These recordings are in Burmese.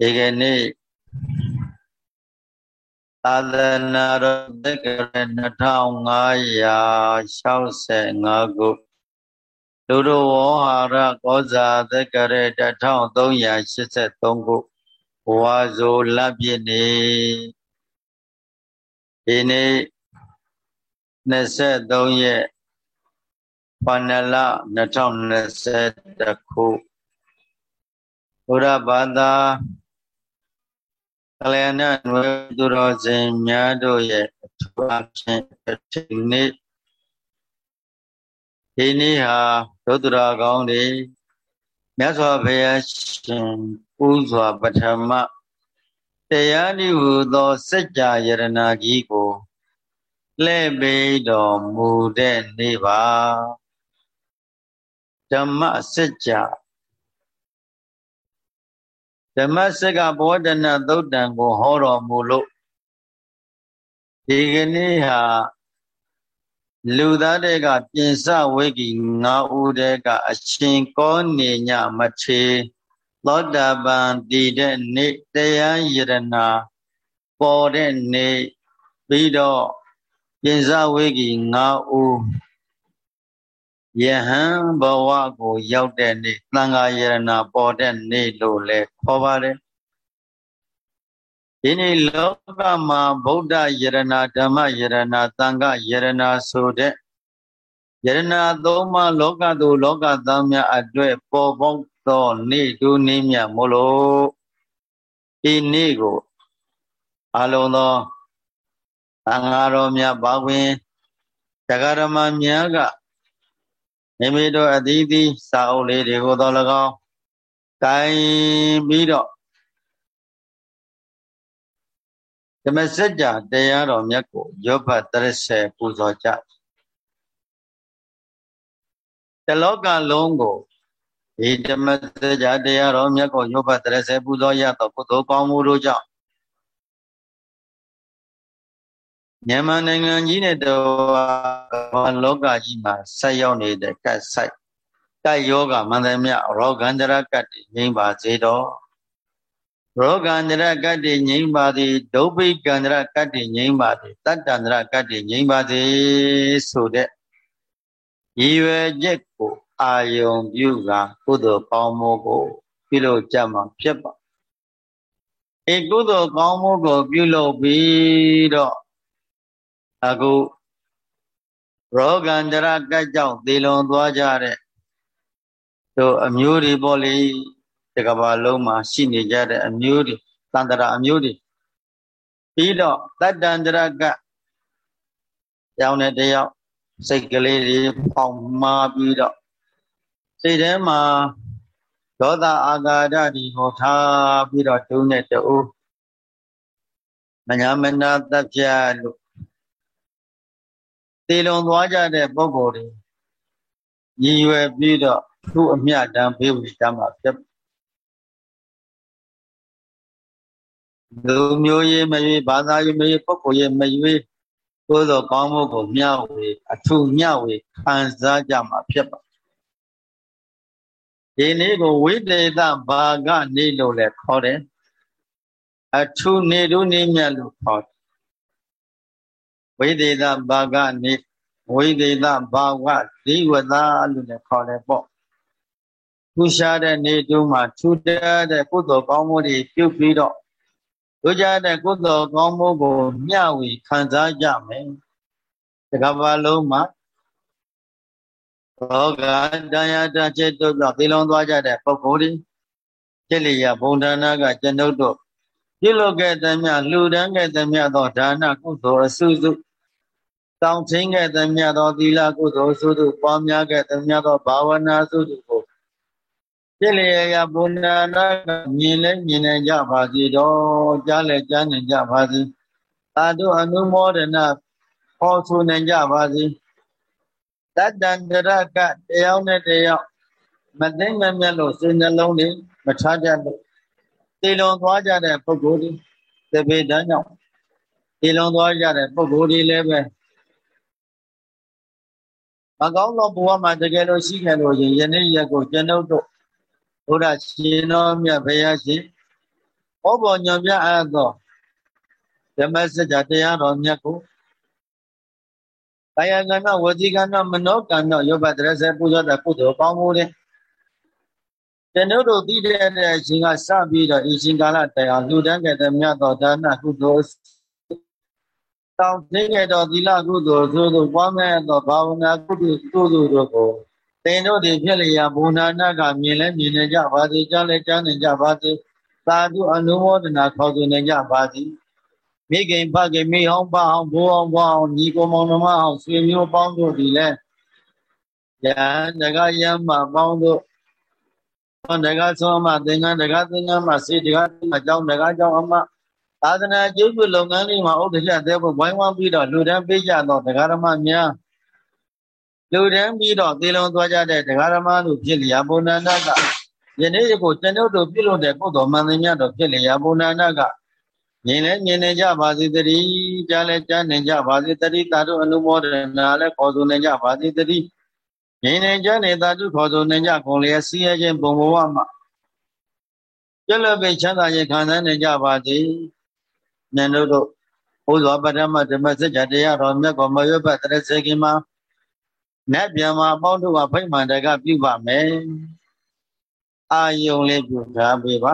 ဒီကနေ့သာသနာတော်တက္ကရာ2565ခုလူတော်ဝဟာရကောဇာတက္ကရာ1383ခုဘဝဇိုလပြည့်နေဒီနေ့23ရက်ပဏလ2021ခုဘုရားဘာသာက လျာဏနွယ်သူတော်စင်များတို့ရဲ့အထူးအဖြင့်ဒီနေ့ဒီနေ့ဟာဒုဒရာကောင်းတွေမြတ်စွာဘုရားရှင်ပူဇော်ပထမတရားဤဟူသောစัจ जा ယရနာကြီးကိုလှဲ့ပေးတော်မူတဲ့နေ့ပါဓမ္မစัจ जा ဓမ္မစကဘောဓနာသုတ်တံကိုဟောတော်မူလို့ဒီကနေ့ဟာလူသားတွေကပြင်စဝိကီ၅ဦးတည်းကအရှင်ကောနေညမထေသောတာပန်တည်တဲ့နေ့တရားယရနာပေါ်တဲ့နေ့ပြီးတော့ပြင်စဝိကီ၅ဦး ယဟန်ဘဝကိုရောက်တဲ့နေ့သံဃာယရနာပေါ်တဲ့နေ့လို့လည်းခေါ်ပါတယ်ဒီနေ့လောကမှာဗုဒ္ဓယရနာဓမ္မယရနာသံဃာယရနာဆိုတဲ့ယရနာသုံးပါးလောကသူလောကသားများအတွက်ပေါ်ပေါက်သောနေ့တူနေ့မြတ်မို့လို့ဒီနေ့ကိုအလုံးသောသံဃာတော်များပါဝင်တရားဓမ္မများက မိမိတို့အသီးသီးစာအုပ်လေးတွေကိုတော့၎င်းကိုင်ပြီးတော့ဓမ္မစကြာတရားတော်မြတ်ကိုရောဘတ်30ပူဇော်ကြတလောကလုံးကိုဒီဓမ္မစကြာတရားတော်မြတ်ကိုရောဘတ်30ပူဇော်ရတော့ကုသိုလ်ကောင်းမှုတို့ကြောင့် မြန်မာနိုင်ငံကြီးနဲ့တော့လောကကြီးမှာဆက်ရောက်နေတဲ့ကတ်ဆိုင်ကတ်ယောဂမန္တမြရောဂန္တရကတ်ငြိမ့်ပါစေတော့ရောဂန္တရကတ်ငြိမ့်ပါသည်ဒုဗိကန္တရကတ်ငြိမ့်ပါသည်တတ္တန္တရကတ်ငြိမ့်ပါစေဆိုတဲ့ရည်ရွယ်ချက်ကိုအာယုံပြုကကုသိုလ်ကောင်းမှုကိုပြုလုပ်ကြမှာဖြစ်ပါဧကုသိုလ်ကောင်းမှုကိုပြုလုပ်ပြီးတော့ အခုရောဂန္တရကတ်ကြောင့်သေလွန်သွားကြတဲ့တို့အမျိုးတွေပေါ့လေတကဘာလုံးမှာရှိနေကြတဲ့အမျိုးတွေတန်တရာအမျိုးတွေပြီးတော့တတ္တန္တရကကြောင်းတဲ့တယောက်စိတ်ကလေးတွေပေါင်မာပြီးတော့စိတ်ထဲမှာဒေါသအာဃာတဒီကိုထားပြီးတော့တုံးတဲ့တူမညာမနာတပ်ပြလို့ သေလွန်သွားကြတဲ့ပုဂ္ဂိုလ်တွေရည်ရွယ်ပြီးတော့သူ့အမြတ်တမ်းဘေးဝိတမ်းမှာဖြစ်လူမျိုးရေးမရွေးဘာသာရေးမရွေးပုဂ္ဂိုလ်ရေးမရွေးသို့သောကောင်းမှုကိုမျှဝေအထူးမျှဝေခံစားကြမှာဖြစ်ပါဒီနေ့ကိုဝိတေသဘာကနေလို့လည်းခေါ်တယ်အထူးနေတို့နေမြတ်လို့ခေါ်တယ် ဝိသေသဘာကနေဝိသေသဘာဝဇိဝတာလို့လည်းခေါ်တယ်ပေါ့ထူရှားတဲ့နေတူးမှာထူတဲ့တဲ့ကုသိုလ်ကောင်းမှုတွေပြုပြီးတော့တို့ကြတဲ့ကုသိုလ်ကောင်းမှုကိုမျှဝေခံစားကြမယ်တကဘာလုံးမှာဘောဂတရားတချက်တို့ကြောင့်သေလုံးသွားကြတဲ့ပုဂ္ဂိုလ်တွေจิตလျာဘုံဒါနကကျွန်ုပ်တို့ပြုလုပ်ခဲ့သမျှလှူဒန်းခဲ့သမျှသောဒါနကုသိုလ်အစုစု တောင်းချင်းခဲ့သမျှသောသီလကုသိုလ်စုစုပွားများခဲ့သမျှသောဘာဝနာစုစုကိုပြည့်လျရာဘုဏနာမြင်လဲမြင်နိုင်ကြပါစေတော့ကြားလဲကြားနိုင်ကြပါစေသာဓုအနုမောဒနာဟောဆိုနိုင်ကြပါစေတတ္တန္တရကတရားနဲ့တရားမသိမမြတ်လို့စိတ်နှလုံးလေးမထားကြလို့တည်လွန်သွားကြတဲ့ပုဂ္ဂိုလ်တွေသဘေတန်းကြောင့်တည်လွန်သွားကြတဲ့ပုဂ္ဂိုလ်တွေလည်းပဲ မကောင်းသောဘဝမှာတကယ်လို့ရှိခဲ့လို့ရင်ယနေ့ရက်ကိုကျွန်ုပ်တို့ဘုရားရှင်တော်မြတ်ဘုရားရှင်ဟောပေါ်ညွန်ပြအပ်သောဓမ္မစကြာတရားတော်မြတ်ကိုကာယကံနဲ့ဝစီကံနဲ့မနောကံနဲ့ယောဘတရစေပူဇော်တဲ့ကုသိုလ်ကောင်းမှုတွေကျွန်ုပ်တို့သိတဲ့အချိန်ကစပြီးတော့အရှင်ကာလတရားလှူဒန်းခဲ့တဲ့မြတ်သောဒါနကုသိုလ် တောင်းသိခဲ့တော်သီလကုသိုလ်သို့သို့ပွားမဲ့သောဘာဝနာကုသိုလ်ကုသိုလ်တို့ကိုသင်တို့ဒီဖြစ်လျာဘုနာနာကမြင်လဲမြင်နေကြပါစေကြားလဲကြားနေကြပါစေသာဓုအနုမောဒနာခေါ်ဆိုနေကြပါစေမိခင်ဖခင်မိဟောင်းပအောင်ဘိုးအောင်ဘွားအောင်ညီကိုမောင်နှမအောင်ဆွေမျိုးပေါင်းတို့ဒီလဲယန္တကယမပေါင်းတို့တက္ကသောအမသင်္ကန်းတက္ကသင်္ကန်းမှာစေတက္ကအကြောင်းတက္ကကြောင့်အမ သာသနာကျိုးပြုလုပ်ငန်းလေးမှာဥဒ္ဒရတဲ့ဘဝိုင်းဝန်းပြီးတော့လူတန်းပေးကြတော့တက္ကရမများလူတန်းပြီးတော့သေလုံးသွားကြတဲ့တက္ကရမတို့ဖြစ်လျာဘုဏ္ဏကယနေ့ကိုကျွန်ုပ်တို့ပြုလုပ်တဲ့ကုသိုလ်မှန်သမျှတော့ဖြစ်လျာဘုဏ္ဏကမြင်လဲမြင်နေကြပါစေတည်းကြားလဲကြားနေကြပါစေတည်းသာတို့အနုမောဒနာလဲခေါ်ဆိုနေကြပါစေတည်းငြိမ်နေကြနေတာတုခေါ်ဆိုနေကြကုန်လျက်စီးရဲခြင်းဘုံဘဝမှာပြလပိချမ်းသာခြင်းခံစားနေကြပါသ ည်ဉာဏ်တို့တို့ဘုရားပထမဓမ္မစကြာတရားတော်မြတ်ကောမရွတ်ပတ်တရစေကိမှာနတ်ပြန်မှာအပေါင်းတို့ကဖိမှန်တကပြုပါမယ်အာယုံလေးပြုထားပေးပါ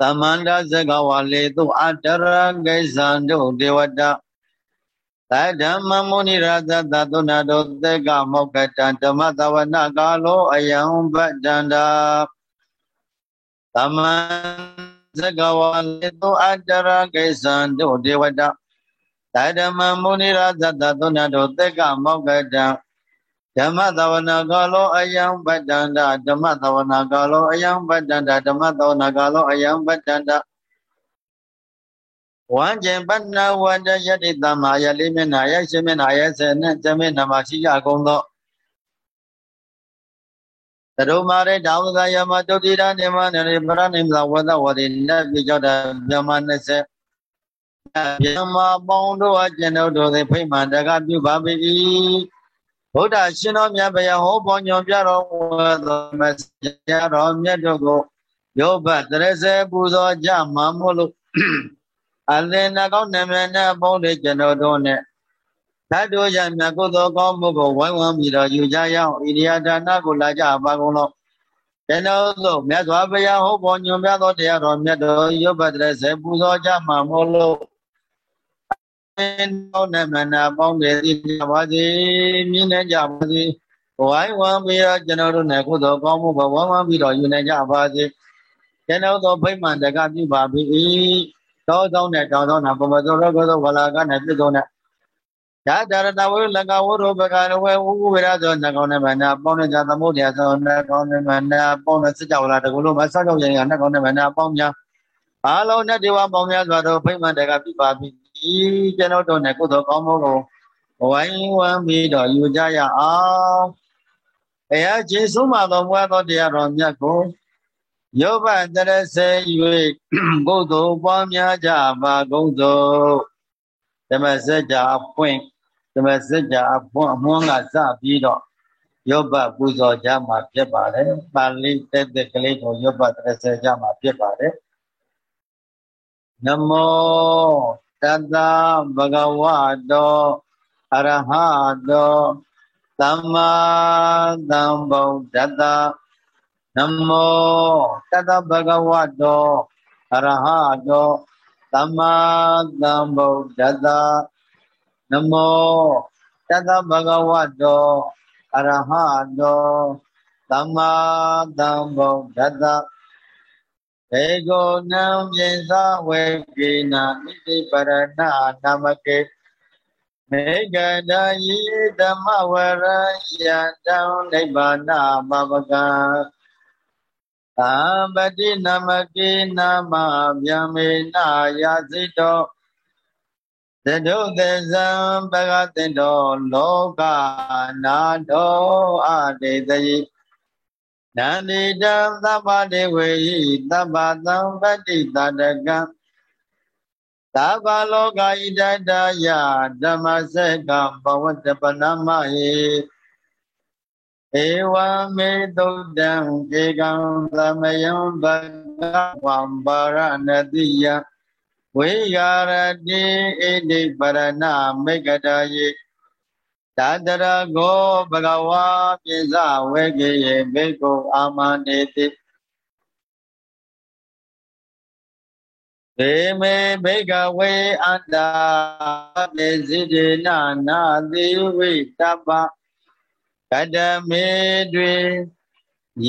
သမန္တဇဂဝါလေတုအတရကိစ္ဆန္တုဒေဝတာသဓမ္မမုနိရာဇသသုဏတောသေကမောက္ကတံဓမ္မသဝနကာလောအယံဗတ္တန္တာသမံ ဇဂဝါလေတောအတရကိသံတို့ဒေဝတသဓမ္မမုနိရာဇသသုဏတောသေကမောက္ကတံဓမ္မသဝနာကာလောအယံဗတ္တန္တာဓမ္မသဝနာကာလောအယံဗတ္တန္တာဓမ္မသဝနာကာလောအယံဗတ္တန္တာဝမ်းကျင်ပဏ္ဏဝတ္တယတိတမယလေးမျက်နှာရဲ့ရှင်မျက်နှာရဲ့ဆယ်နဲ့ဇမျက်နှာမှာရှိကြကုန်သော တရုမာရေတောင်းကယမတုတိရနေမနေပရဏိမဝဒဝတိနတ်ပြကြောတဲ့မြမ20မြမပေါင်းတို့အကျဉ်တို့တို့သည်ဖိမှန်တကပြုပါပြီဗုဒ္ဓရှင်တော်မြတ်ဗျာဟောပေါ်ညွန်ပြတော်မူသောမဆရာတော်မြတ်တို့ကိုယောဘတရစေပူဇော်ကြမှာမို့လို့အလင်းနှကောင်းနမနဲ့ပုံးတွေကျွန်တော်တို့နဲ့ ဓာတ်တို့ရမြတ်ကုသိုလ်ကောင်းမှုကိုဝိုင်းဝန်းပြီးတော့ယူကြရအောင်ဣရိယာဒါနကိုလာကြပါကုန်လို့ကျွန်တော်တို့မြတ်စွာဘုရားဟောပေါ်ညွှန်ပြသောတရားတော်မြတ်တော်ရုပ်ပတ်တဲ့ဆေပူဇော်ကြမှာမို့လို့အင်းတော်နဲ့မနာပေါင်းတယ်သိကြပါစေမြင်နေကြပါစေဝိုင်းဝန်းပြီးတော့ကျွန်တော်တို့နဲ့ကုသိုလ်ကောင်းမှုကိုဝိုင်းဝန်းပြီးတော့ယူနေကြပါစေကျွန်တော်တို့ဖိမှန်တကပြုပါပြီတောသောနဲ့တောသောနာပမသောရောသောဝလာကနဲ့ပြည့်စုံ တဲ့ဓာတရတဝေလကဝရောဘကရဝေဝုဝေရသောနှကောင်းနဲ့မနာပေါင်းနေကြသမုဒ္ဒရာသောနှကောင်းနဲ့မနာပေါင်းတဲ့စကြဝဠာတကူလုံးမဆောက်ကြောင့်ရင်ကနှကောင်းနဲ့မနာပေါင်းများအားလုံးနဲ့ဒီဝပေါင်းများစွာသောဖိမှန်တကပြပါပြီကျွန်တော်တို့နဲ့ကုသိုလ်ကောင်းမှုကိုဝိုင်းဝန်းပြီးတော့ယူကြရအောင်ဘုရားကျေးဇူးမှတော်မူသောတရားတော်မြတ်ကိုယောဘတရစေ၍ဘုဒ္ဓပွားများကြပါကုန်သောဓမ္မစကြာအဖွင့်ဓ မ္မစကြာအဖွင့်အမွန်းကစပြီးတော့ယောဘပူဇော်ကြမှာဖြစ်ပါတယ်ပါဠိတက်တက်ကလေးကိုယောဘတရစေကြမှာဖြစ်ပါတယ်နမောတတဗဂဝတောအရဟတောသမ္မာသမ္ဗုဒ္ဓတ္တနမောတတဗဂဝတောအရဟတောသမ္မာသမ္ဗုဒ္ဓတ္တ နမောတတဗဂဝတောအရဟတောသမ္မာသမ္ဗုဒ္ဓတ္တေကိုနံပြေသာဝေကိနာဣတိပရဏနာမကေမေကတယိဓမ္မဝရယတံနိဗ္ဗာနပပကံအာပတိနမကေနမဗျမေနာယာစိတော သဒုသေဇံပဂတိတောလောကနာတောအတေတိနန္ဒီတံသဗ္ဗတေဝေယိသဗ္ဗသံပတိတတကံသဗ္ဗလောကဣဒတယဓမ္မစကဘဝတ္တပနမဟိဧဝမေတုတံဧကံသမယံဗတ္ဝံပါရဏတိယ ဝိဂာရတိဣတိပရဏမေကတာယေတတရကောဘဂဝါပိစဝေကေယေဘေကုအာမနေတိေမေဘေကဝေအတ္တာမေစိတေနနာတိဝိတပ္ပကတမေတွေ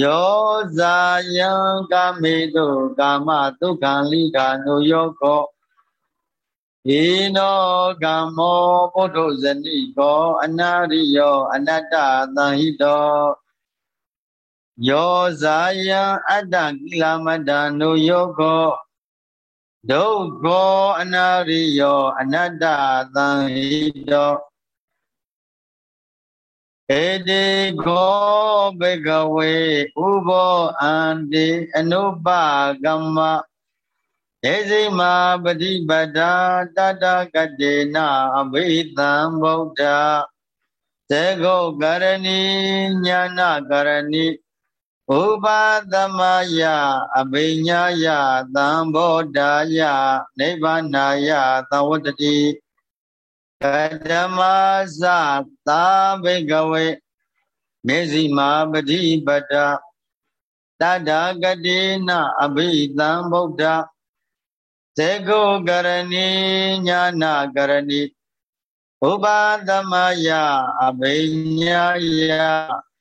ယောဇာယံကာမေတုကာမဒုက္ခံလိကာနုယောကော ဧနောကမ္မောပုထုဇနိကောအနာရိယော အနတ္တသံဟိတောယောဇာယံအတ္တကိလမတ္တနုယောကောဒုက္ခောအနာရိယောအနတ္တသံဟိတောဧတိခောဘေကဝေဥဘောအန္တိအနုပကမ္မ ဒေစိမာပฏิပဒာတတကတေနအဘိသံဗုဒ္ဓသေကုကရဏီညာနာကရဏီဥပါသမယအဘိညာယသံဘောဓာယနိဗ္ဗာနာယသဝတ္တိကဓမ္မသသာဘိကဝေမေဇိမာပฏิပဒတထာဂတိနအဘိသံဗုဒ္ဓ သေကုကရဏီညာနာကရဏီဥပါသမယအဘိညာယ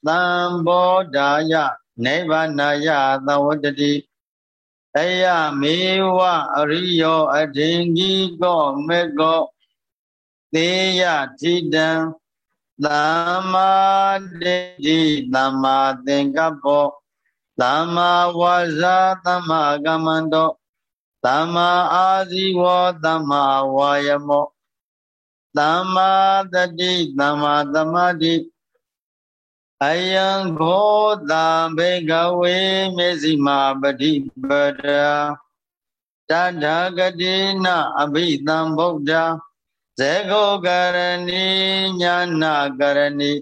သံဘောဓာယနိဗ္ဗာနာယသဝတ္တိအယမေဝအရိယောအထင်ကြီးကောမေကောသေယတိတံသမ္မာဒိဋ္ဌိသမ္မာသင်္ကပ္ပောသမ္မာဝါစာသမ္မာကမ္မန္တော သမ္မာအာဇီဝသမ္မာဝါယမောသမ္မာတတိသမ္မာသမာဓိအယံခောတံဘေကဝေမေဇိမာပฏิပဒာတထာဂတိနအဘိသံဗုဒ္ဓဇေကောကရဏီညာနာကရဏီ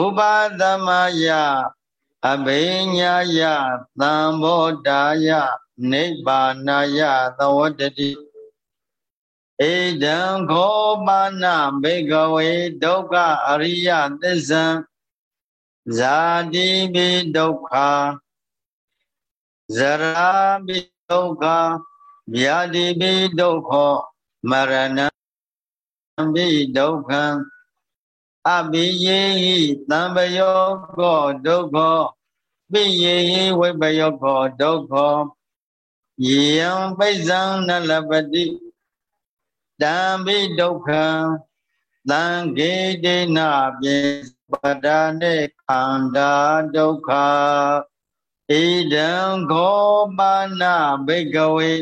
ဥပါသမယ အဘိညာယသံဘောဓာယနိဗ္ဗာနာယသဝတ္တိဣဒံခောပါဏဘေကဝေဒုက္ခအရိယသစ္ဆံဇာတိပိဒုက္ခဇရာပိဒုက္ခဗျာတိပိဒုက္ခမရဏပိဒုက္ခံ အဘိယေဟိသံပယောကောဒုက္ခပိယေဟိဝိပယောကောဒုက္ခယေယံပိဇံနလပတိတံပိဒုက္ခံသံဂေတေနပြေပဒာနေခန္ဓာဒုက္ခဣဒံခောပါဏဘိကဝေ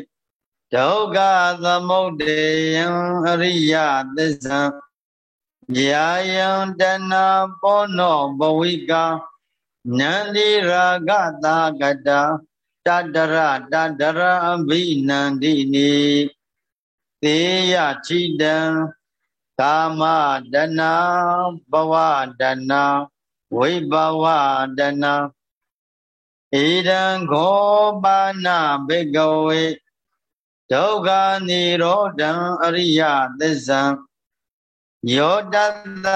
ဒုက္ခသမုဒေယံအရိယသစ္ဆံ ယာယံတဏပောနောဘဝိကာနန္တိရာဂတာကတာတတရတတရအဘိနန္တိနိသေယချိတံကာမတဏဘဝတဏဝိဘဝတဏဣဒံခောပါဏဘေကဝေဒုက္ခនិရောဓံအရိယသစ္ဆံ ယောတတ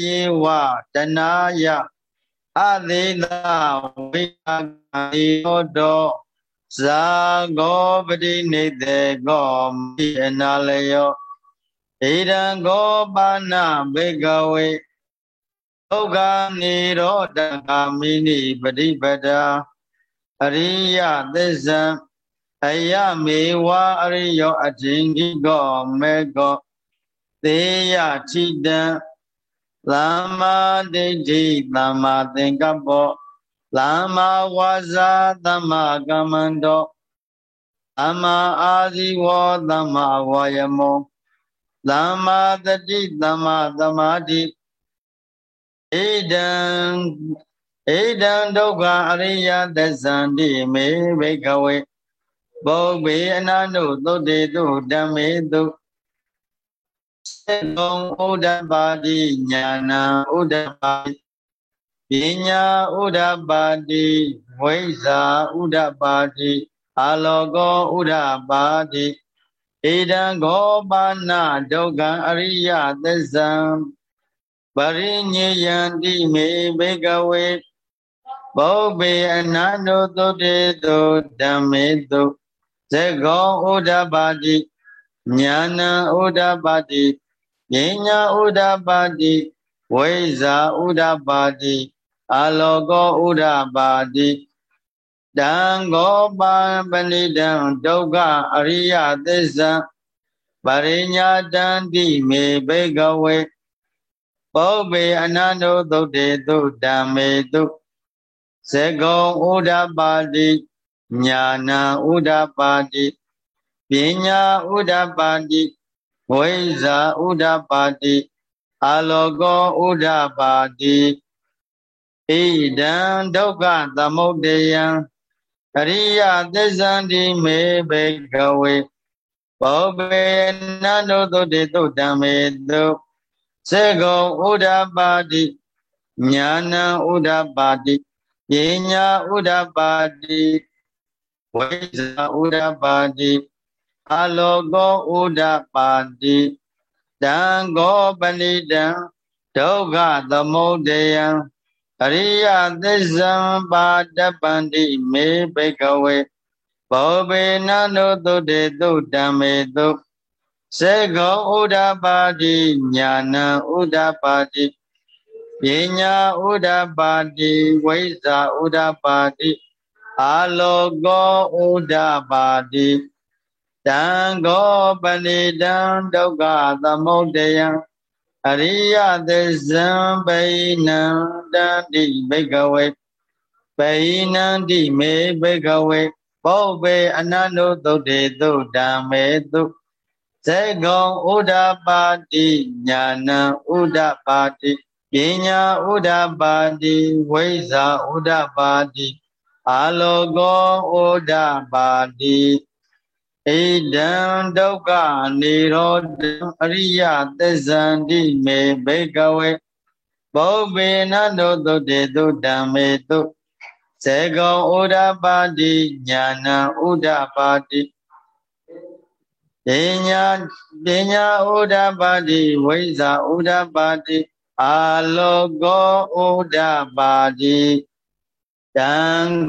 ယေဝတနာယအသေးသာဝိပါကိယောတောဇာဂောပတိနေတေကောမိအနာလယောဣဒံကောပါဏဘေကဝေဒုက္ခនិရောဓဂာမိနိပฏิပဒာအရိယသစ္ဆံအယမေဝအရိယောအထင်ကြီးကောမေကော သေယချိတံသမ္မာဒိဋ္ဌိသမ္မာသင်္ကပ္ပောသမ္မာဝါစာသမ္မာကမ္မန္တောသမ္မာအာဇီဝသမ္မာဝါယမောသမ္မာတတိသမ္မာသမာဓိဣဒံဣဒံဒုက္ခအရိယသစ္ဆန္တိမေဘိကဝေဘောဂေအနန္တုသုတေတုဓမ္မေတု စေတုံဥဒ္ဓပါတိညာဏဥဒ္ဓပါတိပညာဥဒ္ဓပါတိဝိဇာဥဒ္ဓပါတိ အာလောကောဥဒ္ဓပါတိဣဒံဂောပါဏဒုက္ခံအရိယသစ္ဆံပရိညေယံတိမေဘေကဝေဘောပေအနန္တောသုတေတုဓမ္မေတုဇေကောဥဒ္ဓပါတိညာဏဥဒ္ဓပါတိ ပညာဥဒ္ဓပါတိဝိဇာဥဒ္ဓပါတိအာလောကောဥဒ္ဓပါတိတံဂောပံပဏိတံဒုက္ခအရိယသစ္စာပရိညာတံတိမေဘေကဝေဘောပေအနန္တောသုတ်တေတုဓမ္မေတုစေကုံဥဒ္ဓပါတိညာဏဥဒ္ဓပါတိပညာဥဒ္ဓပါတိ ဝိဇာဥဒ္ဓပါတိအာလောကောဥဒ္ဓပါတိဣဒံဒုက္ခသမုဒ္ဒယံအရိယသစ္ဆန္တိမေဘေကဝေဘောဘေနန္တောသုတေသုဓမ္မေတုစေကုံဥဒ္ဓပါတိညာဏဥဒ္ဓပါတိပညာဥဒ္ဓပါတိဝိဇာဥဒ္ဓပါတိ အလောကောဥဒ္ဓပါတိတံဂောပဏိတံဒုက္ခသမုဒယံအရိယသစ္ဆံပါတပန္တိမေဘိကဝေဘောဘေနနုသုတေတုဓမ္မေတုစေကောဥဒ္ဓပါတိညာဏဥဒ္ဓပါတိပညာဥဒ္ဓပါတိဝိဇ္ဇာဥဒ္ဓပါတိအာလောကောဥဒ္ဓပါတိ တံဂောပဏိတံဒုက္ခသမုဒယံအရိယသစ္ဇံဘိနံတတိဘိကဝေဘိနံတိမေဘိကဝေဘောဘေအနန္တုသုတ်တေသုဓမ္မေသုသေကုံဥဒ္ဓပါတိညာဏဥဒ္ဓပါတိပညာဥဒ္ဓပါတိဝိဇာဥဒ္ဓပါတိအာလောကောဥဒ္ဓပါတိ ဣဒံဒုက္ခនិရောဓအရိယသစ္ဆန္တိမေဘေကဝေဘောဘေနတောသုတေတုဓမ္မေတုစေကောဥဒ္ဓပါတိညာဏဥဒ္ဓပါတိပညာပညာဥဒ္ဓပါတိဝိဇာဥဒ္ဓပါတိအာလောကောဥဒ္ဓပါတိတံ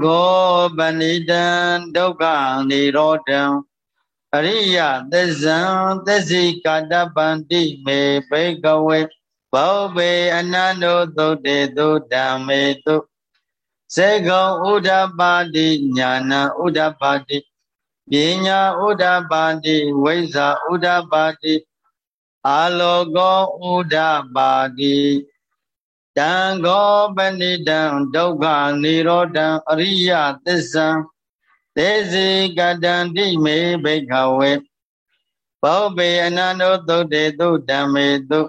ဃောပဏိတံဒုက္ခនិရောဓံ အရိယသစ္ဆံသစ္စိကာတပန္တိမေဘေကဝေဘောဘေအနန္တောသုတ်တေသုဓမ္မေတုစေကုံဥဒ္ဓပါတိညာဏဥဒ္ဓပါတိပညာဥဒ္ဓပါတိဝိဇ္ဇာဥဒ္ဓပါတိအာလောကောဥဒ္ဓပါတိတံဃောပဏိတံဒုက္ခនិရောဓံအရိယသစ္ဆံ သေစီကတံတိမေဘိခဝေဘောပေအနန္တောသုတ်တေသုဓမ္မေသု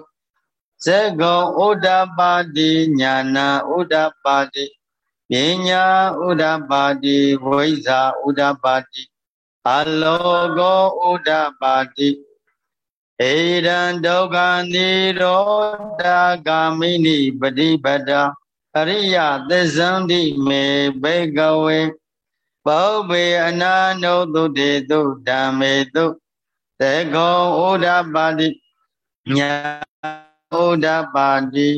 ဇေကောဥဒ္ဓပါတိညာနာဥဒ္ဓပါတိပညာဥဒ္ဓပါတိဝိဇာဥဒ္ဓပါတိအလောကောဥဒ္ဓပါတိဧရန်ဒုက္ခនិရောဓဂာမိနိပฏิပဒာအရိယသစ္ဆန္တိမေဘေကဝေ ဘောဘေအနာနုသုတေတုဓမ္မေတုသေကောဥဒ္ဓပါတိညာဥဒ္ဓပါတိ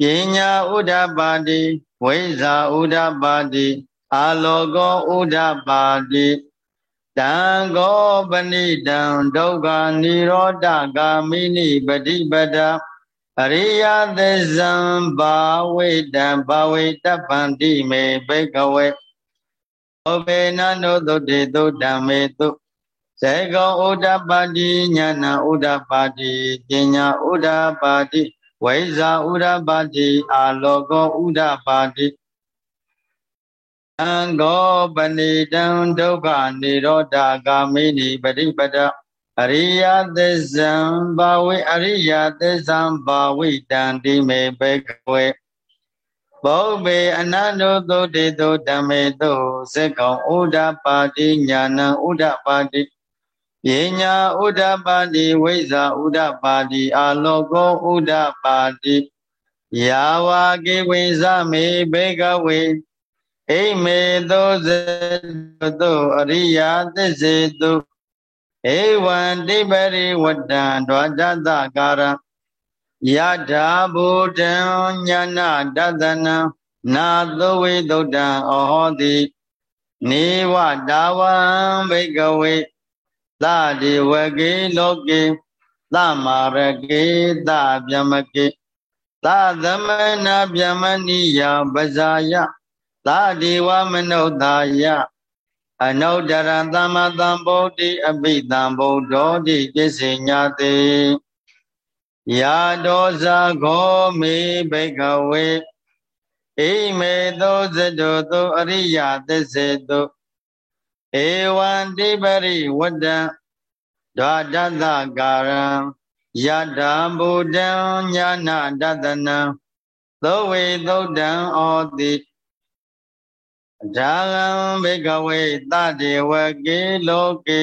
ပညာဥဒ္ဓပါတိဝိဇာဥဒ္ဓပါတိအာလောကောဥဒ္ဓပါတိတံဃောပဏိတံဒုက္ခនិရောဓဂာမိနိပฏิပဒာအရိယသစ္ဆံဘာဝေတံဘာဝေတပန္တိမေဘိကဝေ ဩဘေနနောသုတေသုဓမ္မေသုစေကောဥဒ္ဓပါတိညာဏဥဒ္ဓပါတိပညာဥဒ္ဓပါတိဝိဇာဥဒ္ဓပါတိအာလောကောဥဒ္ဓပါတိအံဃောပဏိတံဒုက္ခនិရောဓဂာမိနိပရိပဒအရိယသစ္ဆံဘာဝိအရိယသစ္ဆံဘာဝိတံတိမေဘေကဝေ ဘောဘေအနန္တောသုတေတုဓမ္မေတုစက္ကောင်ဥဒ္ဓပါတိညာဏဥဒ္ဓပါတိပညာဥဒ္ဓပါတိဝိဇ္ဇာဥဒ္ဓပါတိအာလောကောဥဒ္ဓပါတိယာဝကေဝိဇမေဘေကဝေအိမေသောဇတောအရိယာသစ္စေတုဧဝံတိပရိဝတ္တံဒွါတတကာရ ယထာဘူတံညာနာတသနံနာသောဝိသုဒ္ဓံအဟောတိနေဝတာဝံဘိကဝေသတိဝကေလောကေသမရကေသဗျမကေသသမနာဗျမနိယပဇာယသာဒီဝမနုဿာယအနုတရသမ္မသံဗုဒ္ဓိအပိသံဗုဒ္ဓောတိပစ္စေညာတိ ယာဒောဇာခောမေဘိကဝေဣမေသောဇတောသောအရိယသစ္စေတောဧဝံတိပရိဝတ္တံဓာတတကာရံယထာဗုဒ္ဓံညာနာတတနံသောဝေသုတ်တံဩတိဒါဂံဘေကဝေတတေဝကေလောကေ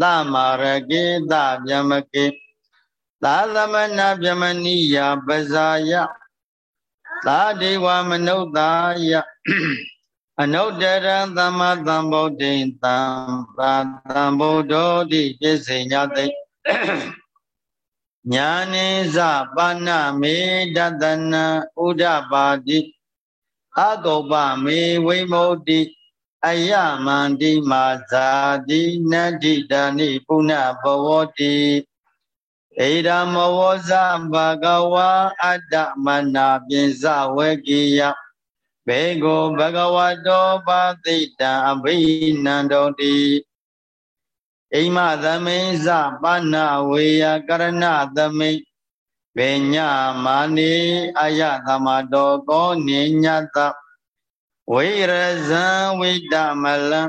သမရကေသဗျမကေ သာသမဏဗျမနိယပဇာယသာဒေဝမနုဿာယအနုတရံသမ္မာသမ္ဗုဒ္ဓိတံပါတံဗုဒ္ဓောတိပစ္စေညတိညာနိသပါဏမေတတနာဥဒ္ဓပါတိအကုပ္ပမေဝိမု ക്തി အယမန္တိမာဇာတိနတ္တိတဏိပုဏ္ဏဘဝတိ ဣဒမဝဇဘဂဝါအတ္တမနာပိစဝေကိယဘေကိုဘဂဝတောပါတိတံအဘိနန္တောတိအိမသမိစပါဏဝေယကရဏသမိဘေညမာနိအယသမတောကောနိညတဝိရဇံဝိတမလံ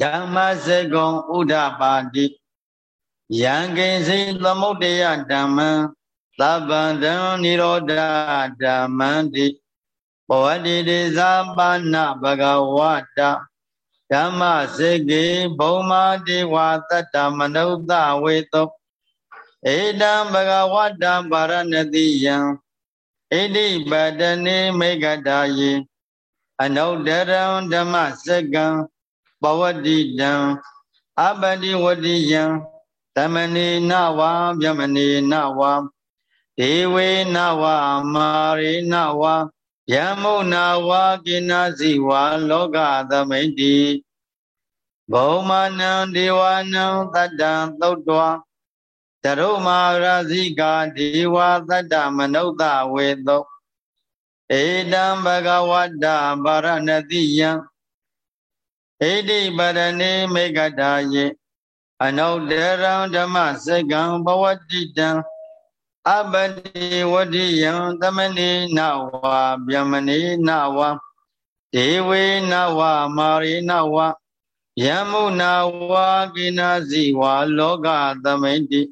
ဓမ္မစကုံဥဒ္ဓပါတိ ယံကိစီသမုဒ္ဒယဓမ္မံသဗ္ဗံဓံនិရောဓဓမ္မံတိဘောတိတိသပါဏဘဂဝတဓမ္မစေကေဘုံမာတိဝါတတ္တမနုဿဝေတောဧတံဘဂဝတံပါရဏတိယံဣတိပတနေမေဃတာယေအနုတရံဓမ္မစကံပဝတိတံအပတိဝတိယံ တမဏိနဝါဗျမဏိနဝါဒေဝေနဝါမာရိနဝါယမုနာဝါကိနာစီဝါလောကသမိတ္တိဘုံမနံဒေဝနံတတ္တံသုတ်တော်တရုမာရာဇိကာဒေဝသတ္တမနုဿဝေသောဧတံဘဂဝတ္တဗာရဏတိယံဣတိပရဏိမေကတာယေ အနုတရံဓမ္မစကံဘဝတိတံအပတိဝတိယံသမဏိနဝါဗျမဏိနဝါဒေဝေနဝါမာရိနဝါယမုနာဝါကိနာစီဝါလောကသမိတ္တိ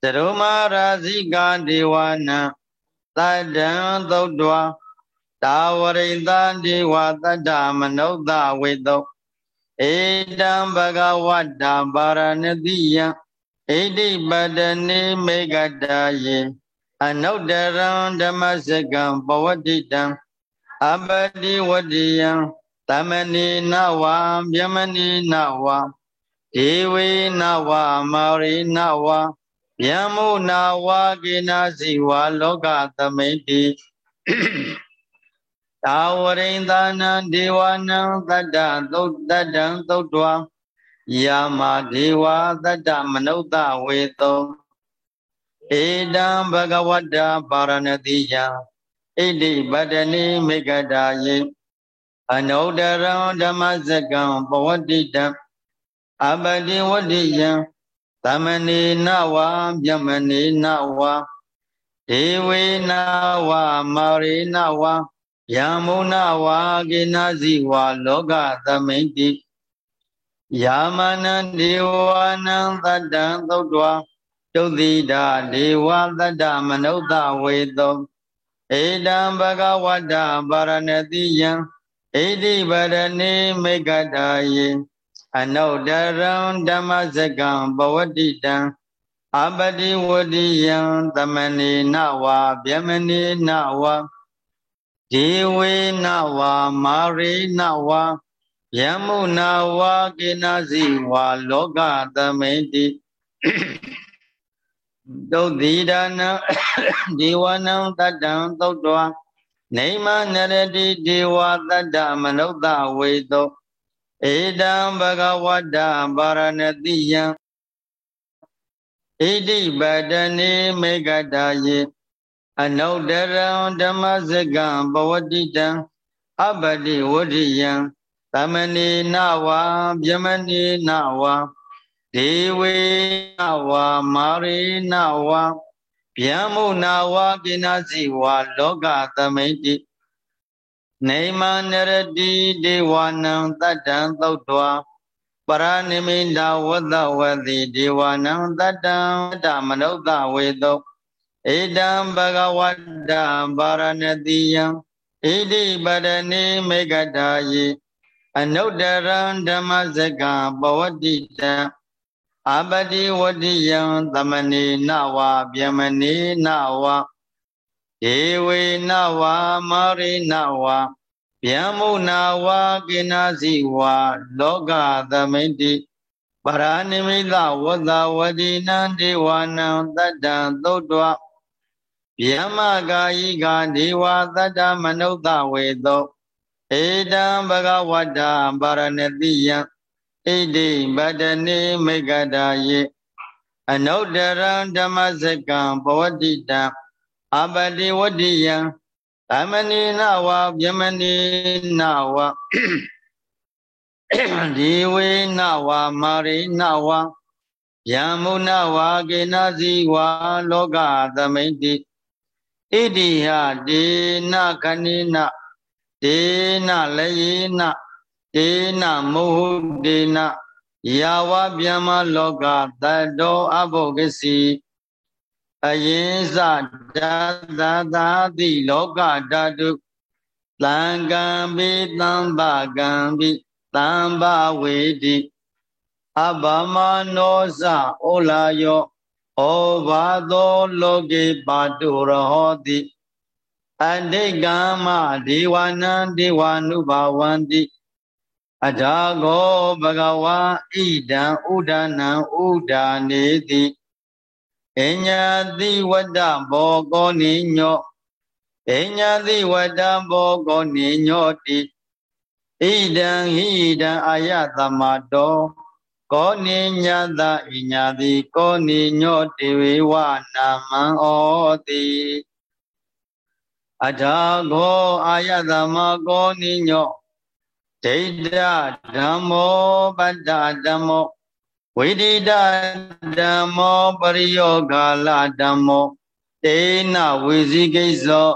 သရမရာဇိကာဒေဝနာတတ္တံသုတ်တော်တာဝရိတံဒေဝတတ္တမနုဿဝေတော ဧတံဘဂဝတ္တပါရဏတိယံဣတိပတနေမေကတာယေအနုတရံဓမ္မစကံပဝတိတံအပတိဝတိယံသမဏိနဝံဗျမဏိနဝံဒေဝေနဝမာရိနဝံယမုနာဝါကိနာစီဝါလောကသမိတိ တာဝရိန္ဒနာဒေဝနံတတ္တသုတ်တတံသုတ်တော်ယာမဒေဝတတ္တမနုဿဝေတောဧတံဘဂဝတ္တပါရဏတိယံဣတိပတ္တနိမေကတာယေအနုတရံဓမ္မစကံပဝတ္တိတံအပတိဝတ္တိယံသမဏေနဝါဗျမဏေနဝါဒေဝေနဝါမာရိနဝါ ယမုနဝါကိနာစီဝါလောကသမိတ်တိယာမနံဒေဝနံတတ္တံသုတ်တော်တုတ်တိတာဒေဝတတ္တမနုဿဝေတောဧတံဘဂဝတ္တပါရဏတိယံဣတိပရဏိမေကတာယေအနုတရံဓမ္မစကံပဝတိတံအပတိဝတိယံသမဏေနဝါဗျမဏေနဝါ ဒေဝေနဝါမာရိနဝါယမုနာဝါကေနစီဝါလောကသမိတိတုတ်တိဒါနံဒေဝနံတတ္တံသုတ်တောနေမနရတိဒေဝတတ္တမနုဿဝေတောဧတံဘဂဝတ္တပါရဏတိယံဣတိပတနေမေကတာယေ အနုတ္တရံဓမ္မစကံဘဝတိတံအပတိဝဋ္ဌိယံသမဏေနဝါဗျမဏေနဝါဒေဝေနဝါမာရိနဝါဗျမုနာဝါကိနာစီဝါလောကသမိတိနေမနရတိဒေဝနံတတ္တံသုတ်တော်ပရနိမိန္ဒဝတ္တဝတိဒေဝနံတတ္တံတမနုဿဝေတော ဧတံဘဂဝတ္တဗာရဏတိယံဣတိပဒနေမေကတာယေအနုတ္တရံဓမ္မစကံပဝတိတံအပတိဝတိယံသမဏေနဝါဗျမဏေနဝါဧဝေနဝါမာရိနဝါဗျံမုနာဝါကိနာစီဝါလောကသမိတိပရာနိမိတဝတ္တဝတိနံဒေဝနံတတ္တံသုတ်တော ဗျမကာယိကာဒေဝသတ္တမနုဿဝေသောဧတံဘဂဝတ္တပါရဏတိယံဣတိဗတနေမေကတာယေအနုတ္တရံဓမ္မစကံဘဝတိတံအပတိဝတ္တိယံသမဏိနဝဗျမဏိနဝဒီဝေနဝမာရိနဝယံမုနဝကေနစီဝါလောကသမိတိ ဣတိဟဒေနခဏိနဒေနလယေနဒေနမုဟုဒေနယာဝဗျမလောကတတောအဘုဂစီအယင်းစတသသာတိလောကဓာတုသံကံပိသံဘကံပိသံဘဝေတိအဘမနောစဩလာယော ဩဘာသောလောကေပါတုရဟောတိအဋိကမ္မဒေဝနံဒေဝ ानु ဘဝန္တိအထာဂောဘဂဝါဣဒံဥဒနံဥဒါနေတိအညာတိဝတ္တဘောကောနိညောအညာတိဝတ္တဘောကောနိညောတိဣဒံဟိဒံအာယသမတော ကောနိညာတဣညာတိကောနိညောတေဝေဝနာမံဩတိအထာခောအာယသမကောနိညောဒိဋ္ဌဓမ္မောပတ္တဓမ္မောဝိဒိတဓမ္မောပရိယောဂာလဓမ္မောတေနဝိဇိကိသော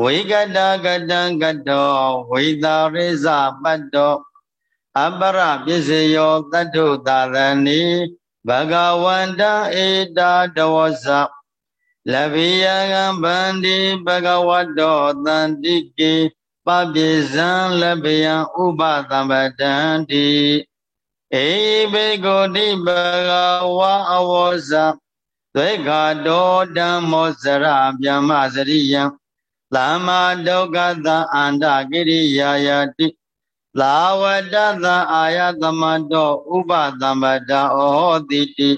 ဝိကတကတံကတောဝိတာရိဇပတ္တော အပရပစ္စယောတတ္ထုတာရဏိဘဂဝန္တဧတာတဝဇလဗိယကံဗန္တိဘဂဝတောတန္တိကေပပိဇံလဗယံဥပသမ္ပတံတိဧဘေကိုတိဘဂဝါအဝောဇသွေခာတောဓမ္မောစရဗျမစရိယံသမ္မာဒုက္ခသအန္တကိရိယာယတိ လာဝတ္တသအာယသမတောဥပသမ္ပတာဩဟောတိတိ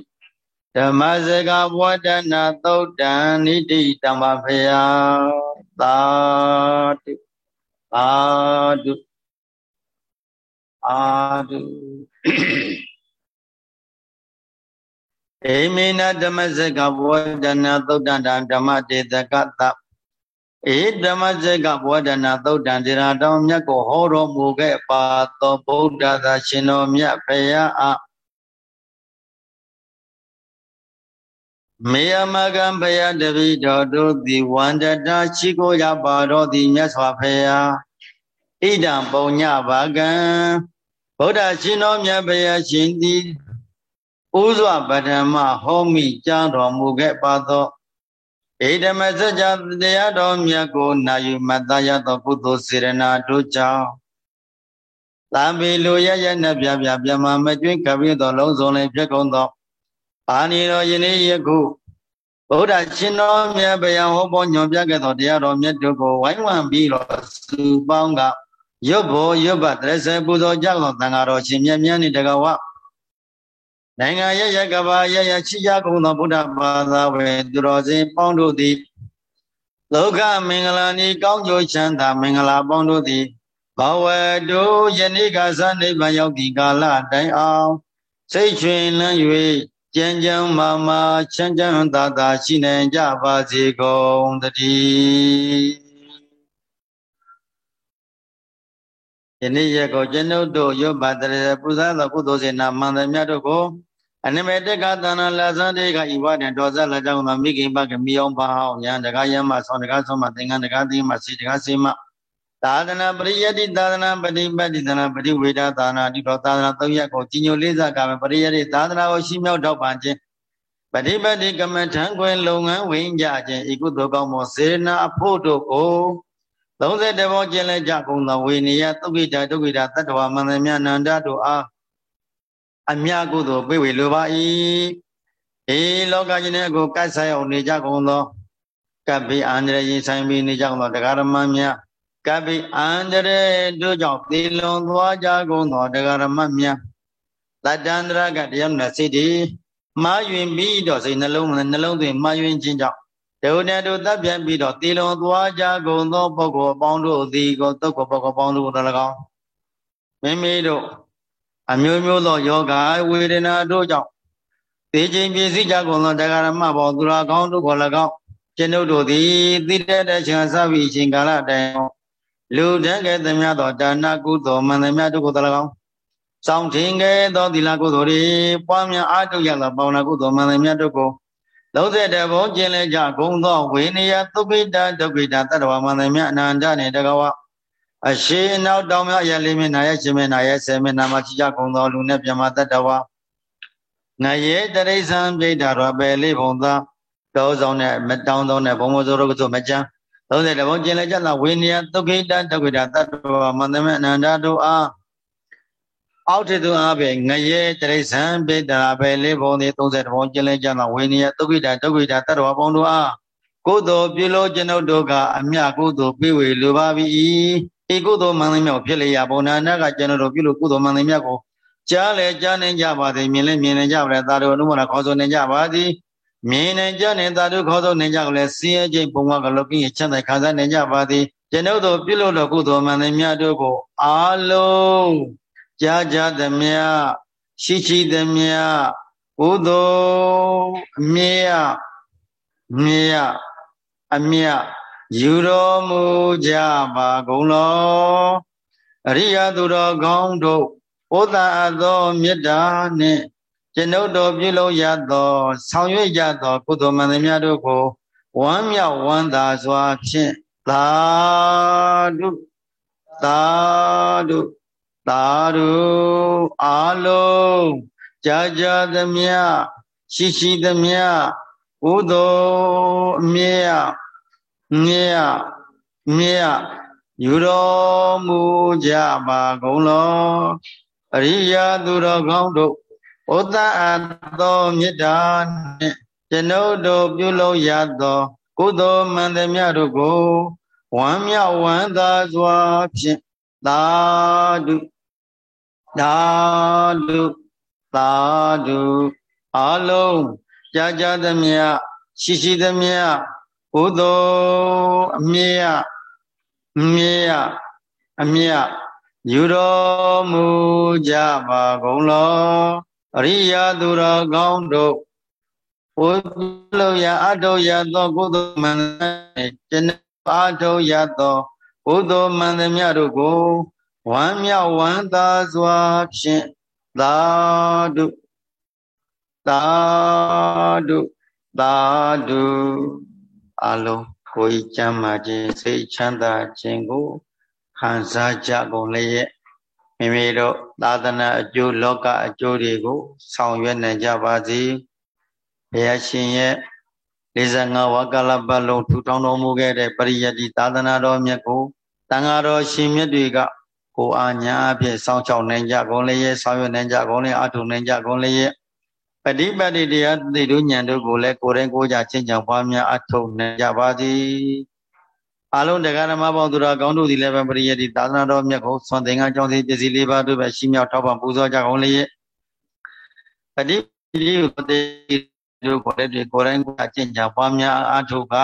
ဓမ္မစကဝတ္တနာသုတ်တံနိတိတမ္ပဖယသာတိအာတုအာတုဧမေနဓမ္မစကဝတ္တနာသုတ်တံဓမ္မတေတကတ ဧဓမ္မစကဝဒနာသုတ်တံဒေရာတော်မြတ်ကိုဟောတော်မူခဲ့ပါသောဗုဒ္ဓသာရှင်တော်မြတ်ဖရာအမေယမကံဖရာတပိတော်တို့သည်ဝန္တတာရှိကိုရပါတော်သည်မြတ်စွာဘုရားဣဒံပုံညဘာကံဗုဒ္ဓရှင်တော်မြတ်ဘုရားရှင်သည်ဥစွာပထမဟောမိကြားတော်မူခဲ့ပါသော ဣဓမစကြာတရားတော်မြတ်ကိုနာယူမတရသောကုသိုလ်စေရနာတို့ကြောင့်သံပေလိုရရနဲ့ပြပြပြမမကျွင်းကပ်ပြီးသောလုံးစုံလည်းဖြစ်ကုန်သောအာနိရောယနေ့ယခုဗဗုဒ္ဓရှင်တော်မြတ်ဗျာဟောပေါ်ညွန်ပြခဲ့သောတရားတော်မြတ်တို့ကိုဝိုင်းဝန်းပြီးတော့စုပေါင်းကရွတ်ဖို့ရွတ်ပတ်တရစေပူဇော်ကြသောတန်ဃာတော်ရှင်မြတ်မြတ်နှင့်တကဝ နိုင်ငံရရကဘာရရချိကြကုန်သောဗုဒ္ဓဘာသာဝင်သူတော်စင်ပေါင်းတို့သည်လောကမင်္ဂလာဤကောင်းကျိုးချမ်းသာမင်္ဂလာပေါင်းတို့သည်ဘဝတုယနေ့ကသနိဗ္ဗာန်ရောက်သည့်ကာလတိုင်အောင်စိတ်ချွင်လန်း၍ကြံကြံမာမာချမ်းချမ်းသာသာရှိနိုင်ကြပါစေကုန်တည်း ယနေ့ရက်ကိုကျွန်ုပ်တို့ရွတ်ပါတရပူဇော်သောကုသိုလ်စေနာမန္တမြတ်တို့ကိုအနမေတကသနာလာဇန်တေကဤဝတ္တတော်ဇလကြောင့်မိခင်ပကမီအောင်ပါအောင်ညာတကားယမဆောင်းတကားဆောင်းမသင်္ကန်းတကားသိမစီတကားစီမသာသနာပရိယတိသာသနာပฏิပတ်တိသာသနာပฏิဝေဒသာသနာဒီတော့သာသနာ၃ရပ်ကိုကြီးညိုလေးစားကမယ်ပရိယတိသာသနာကိုရှိမြောက်တော့ပါခြင်းပฏิပတ်တိကမ္မထံခွင်လုပ်ငန်းဝင်ကြခြင်းဤကုသိုလ်ကောင်းသောစေနာအဖို့တို့ကို 30ဘောကျင်လဲကြကုန်သောဝေနေယသုခိတာဒုက္ခိတာတတ္တဝမန္တမြနန္ဒတို့အားအမြကုသိုလ်ပြေဝေလိုပါ၏အေလောကကြီးနဲ့ကိုကတ်ဆိုင်အောင်နေကြကုန်သောကပ္ပိအန္တရာယ်ရင်ဆိုင်ပြီးနေကြကုန်သောတရားဓမ္မများကပ္ပိအန္တရေတို့ကြောင့်သေလွန်သွားကြကုန်သောတရားဓမ္မများတတ္တန္တရကတရားနဲ့စိတ်ဒီမှားယွင်ပြီးတော့စိတ်နှလုံးနှလုံးသွင်းမှားယွင်ခြင်းကြောင့် ဒုနေတို့တပ်ပြန်ပြီးတော့သေလွန်သွားကြကုန်သောပုဂ္ဂိုလ်အပေါင်းတို့သည်ကိုတုတ်ကိုပုဂ္ဂိုလ်အပေါင်းတို့တို့၎င်းမိမိတို့အမျိုးမျိုးသောယောဂဝေဒနာတို့ကြောင့်သေခြင်းပြည့်စည်ကြကုန်သောတရားဓမ္မဘောသူရာကောင်းတို့ကို၎င်းကျွန်ုပ်တို့သည်သိတဲ့ခြင်းစပြီးအချိန်ကာလတိုင်လူတန်းကဲသမျှသောဒါနကုသိုလ်မန္တမြတ်တို့ကို၎င်းစောင့်ထင်ခဲ့သောသီလကုသိုလ်တွေပွားများအားထုတ်ရသောပေါဏကုသိုလ်မန္တမြတ်တို့ကို လုံးတဲ့တဘောကျင်လဲကြဂုံသောဝေနေယသုခိတဒုက္ခိတတတ္တဝမန္တမြတ်အနန္တနှင့်တကဝအရှိအနောက်တောင်မြောက်ရလေးမျက်နာရဲ့ရှင်မျက်နာရဲ့ဆယ်မျက်နာမှာကြည်ကြကုန်သောလူနဲ့မြမတတ္တဝငရေတရိษံပြိတ္တာတော်ပဲလေးဘုံသာတောဆောင်နဲ့မတောင်းဆောင်နဲ့ဘုံဘဇောရုပ်ဆိုမကြမ်း30တဘုံကျင်လဲကြတာဝိနည်းသုခိတဒုက္ခိတတတ္တဝမန္တမအနန္တတို့အား အောက်ထသူအားဖြင့်ငရေတရိษံပြိတ္တာပဲလေးဘုံသည်30တဘုံကျင်လဲကြတာဝိနည်းသုခိတဒုက္ခိတတတ္တဝဘုံတို့အားကုသိုလ်ပြုလို့ကျွန်ုပ်တို့ကအမြကုသိုလ်ပြေဝေလိုပါ၏ဤကုသိုလ်မှန်သမျှဖြစ်လျာဘုံနာနာကကျွန်တော်တို့ပြုလို့ကုသိုလ်မှန်သမျှကိုကြားလဲကြားနေကြပါသည်မြင်လဲမြင်နေကြပါလေသာတို့အနုမနာခေါ်ဆိုနေကြပါသည်မြင်နေကြနေသာတို့ခေါ်ဆိုနေကြကလေးစင်းရဲခြင်းပုံကလောကင်းချမ်းသာခံစားနေကြပါသည်ကျွန်ုပ်တို့ပြုလို့တော့ကုသိုလ်မှန်သမျှတို့ကိုအာလုံး ကြားကြသမျှရှိရှိသမျှကုသိုလ်အမြဲမြဲအမြတ်ယူတော်မူကြပါကုန်လောအရိယသူတော်ကောင်းတို့ဩသာအပ်သောမေတ္တာနှင့်ကျွန်ုပ်တို့ပြုလုပ်ရသော ဆောင်ရွက်ရသော ကုသိုလ်မှန်သမျှတို့ကိုဝမ်းမြောက်ဝမ်းသာစွာဖြင့်သာဓုသာဓု သာဓုအာလုံးကြာကြာသမျှရှိရှိသမျှဥသောအမြဲမြဲမြဲယူတော်မူကြပါကုန်လောအရိယာသူတော်ကောင်းတို့ဩတအပ်သောမေတ္တာနှင့်ကျွန်ုပ်တို့ပြုလုပ်ရသော ကုသိုလ်မှန်သမျှတို့ကိုဝမ်းမြောက်ဝမ်းသာစွာဖြင့်သာဓု သာဓုသာဓုအလုံးကြာကြာသမျှရှိရှိသမျှဘုသောအမြဲအမြဲအမြဲယူတော်မူကြပါကုန်လောအရိယာသူတော်ကောင်းတို့ဘုလိုရအထောရသောကုသိုလ်မှန်ကျွန်အာထောရသောဘုသောမှန်သမျှတို့ကို ဝမ်းမြောက်ဝမ်းသာစွာဖြင့်သာဓုသာဓုသာဓုအလုံးကိုယ်ကျမ်းမာခြင်းစိတ်ချမ်းသာခြင်းကိုခံစားကြကုန်လျက်မိမိတို့သာသနာအကျိုးလောကအကျိုးတွေကို ဆောင်ရွက်နိုင်ကြပါစေဘုရားရှင်ရဲ့55ဝါကလပတ်လုံးထူထောင်တော်မူခဲ့တဲ့ပရိယတ်တိသာသနာတော်မြတ်ကိုတန်ဃာတော်ရှင်မြတ်တွေက ကိုအာညာအဖြစ်စောင့်ရှောက်နိုင်ကြကုန်လျက်ဆောင်ရွက်နိုင်ကြကုန်လျက်အထုနိုင်ကြကုန်လျက်ပฏิပတ်တိတရားသိတို့ဉာဏ်တို့ကိုလည်းကိုယ်တိုင်ကိုယ်ကြချင်းချောင်ပွားများအထုတ်နိုင်ကြပါသည်အလုံးတရားဓမ္မပေါင်းသူတော်ကောင်းတို့သည်လည်းပဲပရိယတိသာသနာတော်မြတ်ကိုသွန်သင်္ကန်းကြောင့်စီပစ္စည်းလေးပါးတို့ပဲရှိမြောက်ထောက်ပံ့ပူဇော်ကြကုန်လေပฏิပိပတိတို့ကိုလည်းဒီကိုယ်တိုင်ကိုယ်ကျင့်ကြပွားများအထုတ်က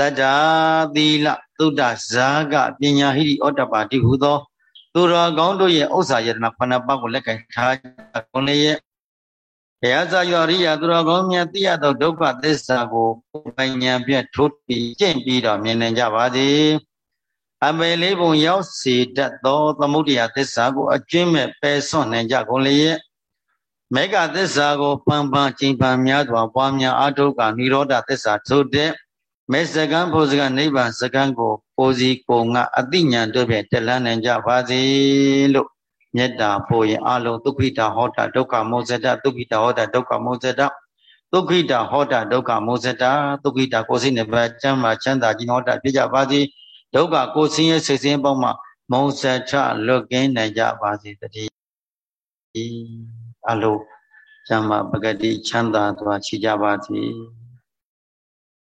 တတ္တာသီလသုဒ္ဓဇာကပညာဟိရိဩတ္တပါတိဟုသောသူတော်ကောင်းတို့ရဲ့ဥစ္စာယတနာခဏပါးကိုလက်ကင်ထားကုန်လေဘုရားစာယောရိယသူတော်ကောင်းများသိရသောဒုက္ခသစ္စာကိုပိုင်ဉာဏ်ဖြင့်ထိုးပြီးကျင့်ပြီးတော့မြင်နိုင်ကြပါသည်အပေလေးပုံရောက်စေတတ်သောသမုဒိယသစ္စာကိုအကျဉ်းမဲ့ပယ်စွန့်နိုင်ကြကုန်လေရဲ့မေဃသစ္စာကိုပန်းပန်းကျင်ပန်းများစွာပွားများအာထုကនិရောဓသစ္စာထိုတဲ့ မေစကံဖို့စကံနိဗ္ဗာန်စကံကိုကိုစီကိုငါအတိညာတို့ဖြင့်တလန်းနိုင်ကြပါစေလို့မေတ္တာပို့ရင်အလုံးဒုက္ခိတာဟောတာဒုက္ခမောဇတဒုက္ခိတာဟောတာဒုက္ခမောဇတဒုက္ခိတာဟောတာဒုက္ခမောဇတဒုက္ခိတာကိုစိတ်နဲ့ပဲကျမ်းမှာချမ်းသာကြီးဟောတာဖြစ်ကြပါစေဒုက္ခကိုဆင်းရဲစိတ်ဆင်းပေါင်းမှာမုံဇတလွတ်ကင်းနိုင်ကြပါစေတည်းအလုံးကျမ်းမှာပဂတိချမ်းသာစွာရှိကြပါစေ